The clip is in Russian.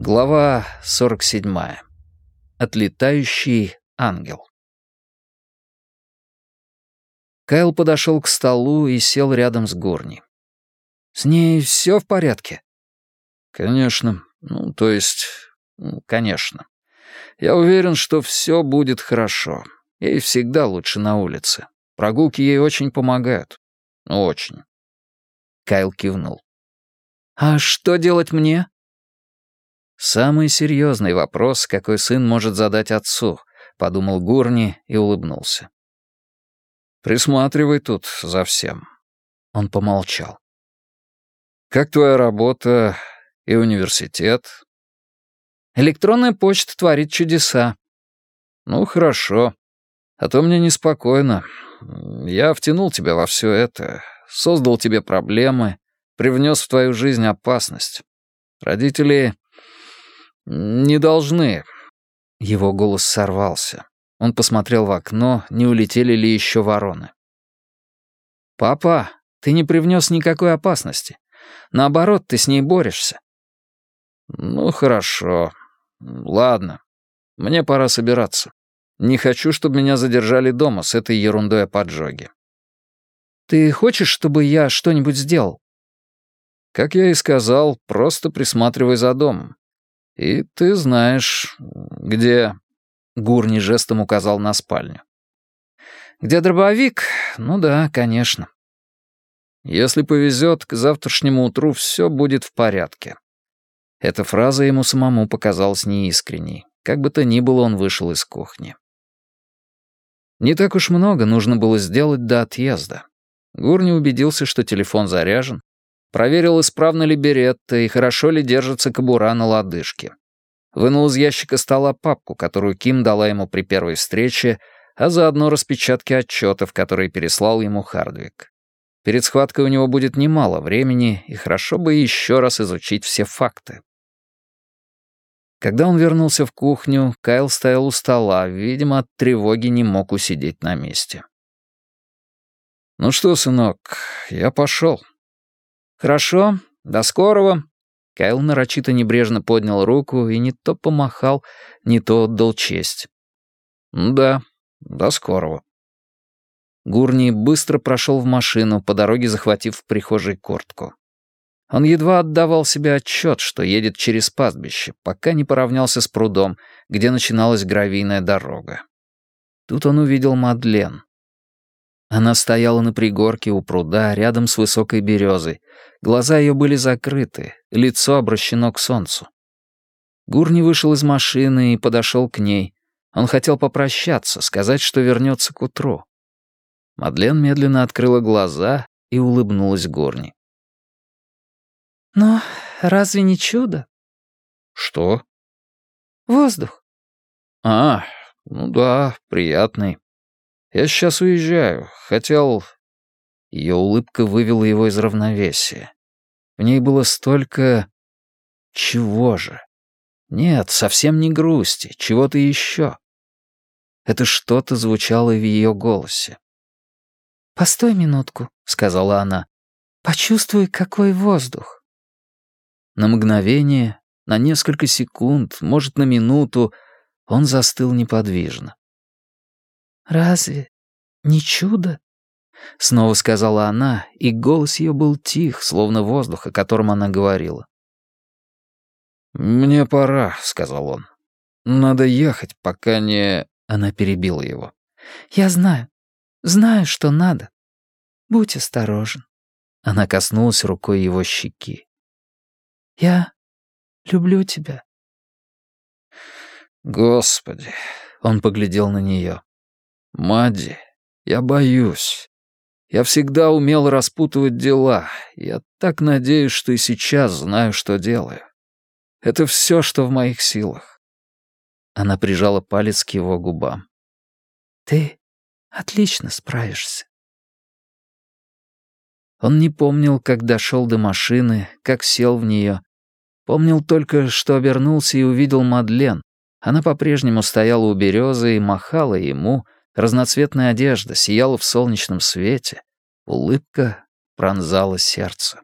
Глава 47. Отлетающий ангел. Кайл подошел к столу и сел рядом с Горни. «С ней все в порядке?» «Конечно. Ну, то есть, конечно. Я уверен, что все будет хорошо. Ей всегда лучше на улице. Прогулки ей очень помогают. Очень». Кайл кивнул. «А что делать мне?» «Самый серьезный вопрос, какой сын может задать отцу», — подумал Гурни и улыбнулся. «Присматривай тут за всем». Он помолчал. «Как твоя работа и университет?» «Электронная почта творит чудеса». «Ну, хорошо. А то мне неспокойно. Я втянул тебя во все это, создал тебе проблемы, привнес в твою жизнь опасность. Родители «Не должны». Его голос сорвался. Он посмотрел в окно, не улетели ли еще вороны. «Папа, ты не привнес никакой опасности. Наоборот, ты с ней борешься». «Ну, хорошо. Ладно. Мне пора собираться. Не хочу, чтобы меня задержали дома с этой ерундой о поджоге». «Ты хочешь, чтобы я что-нибудь сделал?» «Как я и сказал, просто присматривай за домом. «И ты знаешь, где...» Гурни жестом указал на спальню. «Где дробовик? Ну да, конечно». «Если повезет, к завтрашнему утру все будет в порядке». Эта фраза ему самому показалась неискренней. Как бы то ни было, он вышел из кухни. Не так уж много нужно было сделать до отъезда. Гурни убедился, что телефон заряжен, Проверил, исправно ли беретта и хорошо ли держится кобура на лодыжке. Вынул из ящика стола папку, которую Ким дала ему при первой встрече, а заодно распечатки отчетов, которые переслал ему Хардвик. Перед схваткой у него будет немало времени, и хорошо бы еще раз изучить все факты. Когда он вернулся в кухню, Кайл стоял у стола, видимо, от тревоги не мог усидеть на месте. «Ну что, сынок, я пошел», «Хорошо, до скорого». Кайл нарочито небрежно поднял руку и не то помахал, не то отдал честь. «Да, до скорого». Гурни быстро прошел в машину, по дороге захватив в прихожей куртку. Он едва отдавал себе отчет, что едет через пастбище, пока не поравнялся с прудом, где начиналась гравийная дорога. Тут он увидел Мадлен. Она стояла на пригорке у пруда, рядом с высокой березой. Глаза ее были закрыты, лицо обращено к солнцу. Гурни вышел из машины и подошел к ней. Он хотел попрощаться, сказать, что вернется к утру. Мадлен медленно открыла глаза и улыбнулась Гурни. «Но разве не чудо?» «Что?» «Воздух». «А, ну да, приятный. Я сейчас уезжаю. Хотел...» Ее улыбка вывела его из равновесия. В ней было столько... Чего же? Нет, совсем не грусти, чего-то еще. Это что-то звучало в ее голосе. «Постой минутку», — сказала она. «Почувствуй, какой воздух». На мгновение, на несколько секунд, может, на минуту, он застыл неподвижно. «Разве не чудо?» Снова сказала она, и голос ее был тих, словно воздух, о котором она говорила. «Мне пора», — сказал он. «Надо ехать, пока не...» Она перебила его. «Я знаю. Знаю, что надо. Будь осторожен». Она коснулась рукой его щеки. «Я люблю тебя». «Господи!» — он поглядел на нее. «Мадди, я боюсь. Я всегда умел распутывать дела. Я так надеюсь, что и сейчас знаю, что делаю. Это все, что в моих силах». Она прижала палец к его губам. «Ты отлично справишься». Он не помнил, как дошел до машины, как сел в нее. Помнил только, что обернулся и увидел Мадлен. Она по-прежнему стояла у березы и махала ему, — Разноцветная одежда сияла в солнечном свете, улыбка пронзала сердце.